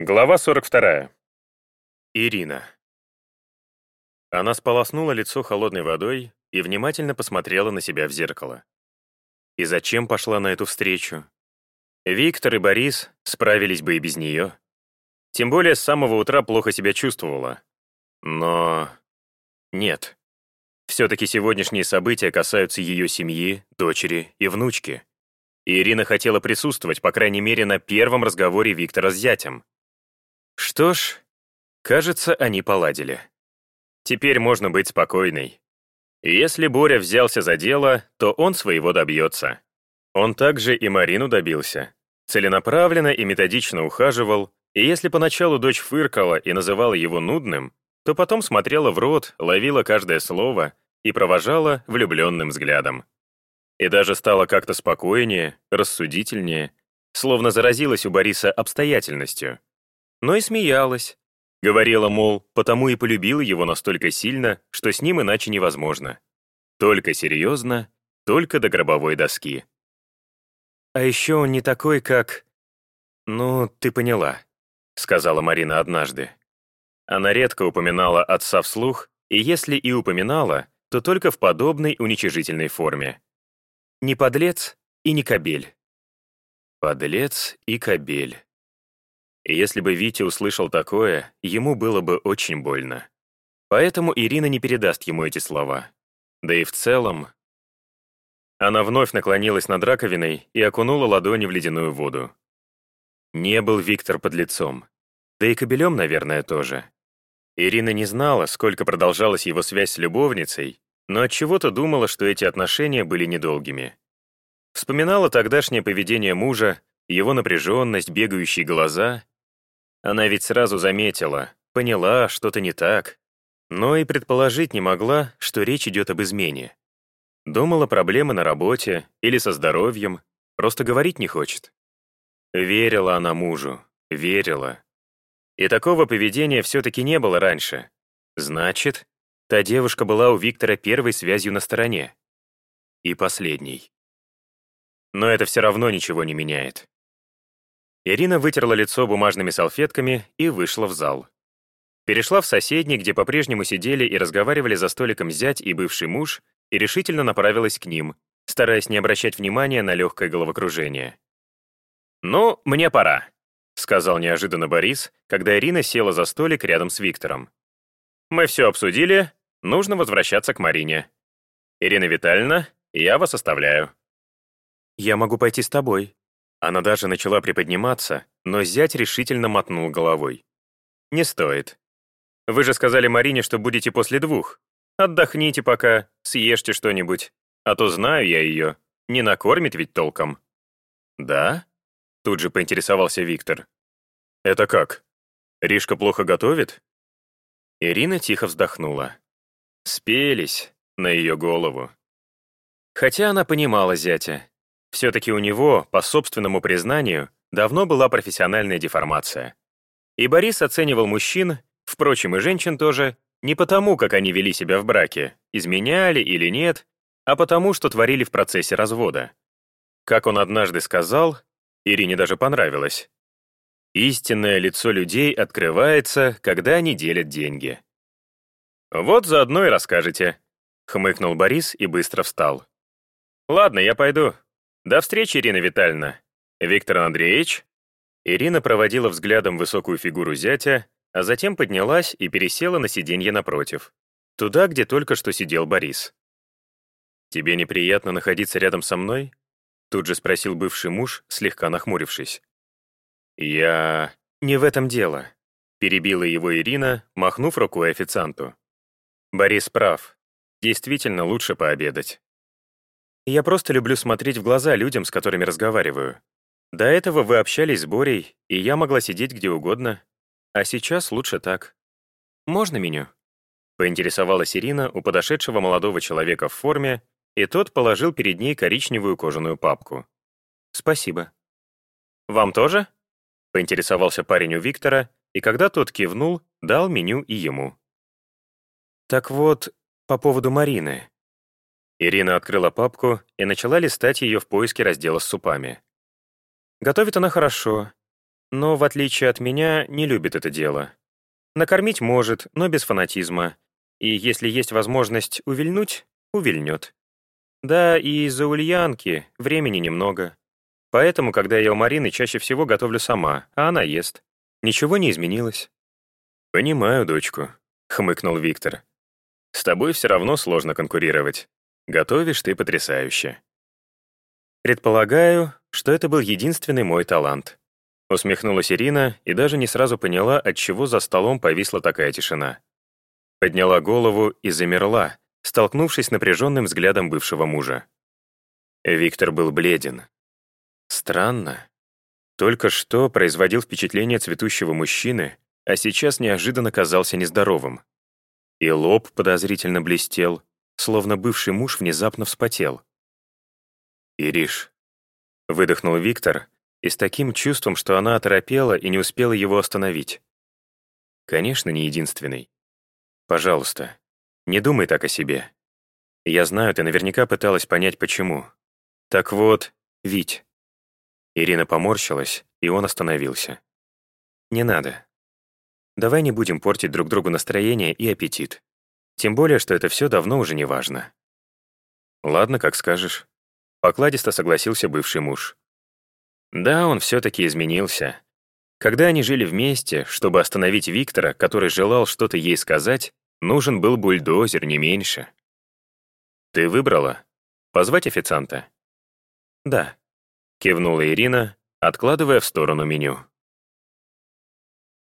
Глава 42. Ирина. Она сполоснула лицо холодной водой и внимательно посмотрела на себя в зеркало. И зачем пошла на эту встречу? Виктор и Борис справились бы и без нее. Тем более с самого утра плохо себя чувствовала. Но... Нет. Все-таки сегодняшние события касаются ее семьи, дочери и внучки. И Ирина хотела присутствовать, по крайней мере, на первом разговоре Виктора с зятем. Что ж, кажется, они поладили. Теперь можно быть спокойной. если Боря взялся за дело, то он своего добьется. Он также и Марину добился. Целенаправленно и методично ухаживал, и если поначалу дочь фыркала и называла его нудным, то потом смотрела в рот, ловила каждое слово и провожала влюбленным взглядом. И даже стала как-то спокойнее, рассудительнее, словно заразилась у Бориса обстоятельностью но и смеялась. Говорила, мол, потому и полюбила его настолько сильно, что с ним иначе невозможно. Только серьезно, только до гробовой доски. «А еще он не такой, как...» «Ну, ты поняла», — сказала Марина однажды. Она редко упоминала отца вслух, и если и упоминала, то только в подобной уничижительной форме. Не подлец и не кобель. Подлец и кобель. И если бы Витя услышал такое, ему было бы очень больно. Поэтому Ирина не передаст ему эти слова. Да и в целом... Она вновь наклонилась над раковиной и окунула ладони в ледяную воду. Не был Виктор под лицом. Да и кобелем, наверное, тоже. Ирина не знала, сколько продолжалась его связь с любовницей, но от чего то думала, что эти отношения были недолгими. Вспоминала тогдашнее поведение мужа, его напряженность, бегающие глаза она ведь сразу заметила, поняла, что-то не так, но и предположить не могла, что речь идет об измене. Думала, проблемы на работе или со здоровьем, просто говорить не хочет. Верила она мужу, верила. И такого поведения все-таки не было раньше. Значит, та девушка была у Виктора первой связью на стороне. И последней. Но это все равно ничего не меняет. Ирина вытерла лицо бумажными салфетками и вышла в зал. Перешла в соседний, где по-прежнему сидели и разговаривали за столиком зять и бывший муж, и решительно направилась к ним, стараясь не обращать внимания на легкое головокружение. «Ну, мне пора», — сказал неожиданно Борис, когда Ирина села за столик рядом с Виктором. «Мы все обсудили, нужно возвращаться к Марине. Ирина Витальевна, я вас оставляю». «Я могу пойти с тобой», она даже начала приподниматься, но зять решительно мотнул головой. «Не стоит. Вы же сказали Марине, что будете после двух. Отдохните пока, съешьте что-нибудь. А то знаю я ее, не накормит ведь толком». «Да?» Тут же поинтересовался Виктор. «Это как? Ришка плохо готовит?» Ирина тихо вздохнула. Спелись на ее голову. Хотя она понимала зятя, все-таки у него, по собственному признанию, давно была профессиональная деформация. И Борис оценивал мужчин, впрочем, и женщин тоже, не потому, как они вели себя в браке, изменяли или нет, а потому, что творили в процессе развода. Как он однажды сказал, Ирине даже понравилось. Истинное лицо людей открывается, когда они делят деньги. «Вот заодно и расскажете», — хмыкнул Борис и быстро встал. «Ладно, я пойду. «До встречи, Ирина Витальевна. Виктор Андреевич?» Ирина проводила взглядом высокую фигуру зятя, а затем поднялась и пересела на сиденье напротив, туда, где только что сидел Борис. «Тебе неприятно находиться рядом со мной?» Тут же спросил бывший муж, слегка нахмурившись. «Я... не в этом дело», — перебила его Ирина, махнув рукой официанту. «Борис прав. Действительно лучше пообедать». Я просто люблю смотреть в глаза людям, с которыми разговариваю. До этого вы общались с Борей, и я могла сидеть где угодно. А сейчас лучше так. Можно меню?» Поинтересовалась Ирина у подошедшего молодого человека в форме, и тот положил перед ней коричневую кожаную папку. «Спасибо». «Вам тоже?» — поинтересовался парень у Виктора, и когда тот кивнул, дал меню и ему. «Так вот, по поводу Марины», Ирина открыла папку и начала листать ее в поиске раздела с супами. Готовит она хорошо. но, в отличие от меня, не любит это дело. Накормить может, но без фанатизма. И если есть возможность увильнуть, увильнет. Да, и из-за Ульянки времени немного. Поэтому, когда я у Марины, чаще всего готовлю сама, а она ест. Ничего не изменилось. «Понимаю, дочку», — хмыкнул Виктор. «С тобой все равно сложно конкурировать. Готовишь ты потрясающе». «Предполагаю, что это был единственный мой талант», — усмехнулась Ирина и даже не сразу поняла, от чего за столом повисла такая тишина. Подняла голову и замерла, столкнувшись с напряженным взглядом бывшего мужа. Виктор был бледен. Странно. Только что производил впечатление цветущего мужчины, а сейчас неожиданно казался нездоровым. И лоб подозрительно блестел, словно бывший муж внезапно вспотел. «Ириш», — выдохнул Виктор, и с таким чувством, что она оторопела и не успела его остановить. «Конечно, не единственный. Пожалуйста, не думай так о себе. Я знаю, ты наверняка пыталась понять, почему. Так вот, Вить». Ирина поморщилась, и он остановился. «Не надо. Давай не будем портить друг другу настроение и аппетит. Тем более, что это все давно уже не важно». «Ладно, как скажешь». Покладисто согласился бывший муж. Да, он все-таки изменился. Когда они жили вместе, чтобы остановить Виктора, который желал что-то ей сказать, нужен был бульдозер, не меньше. «Ты выбрала? Позвать официанта?» «Да», — кивнула Ирина, откладывая в сторону меню.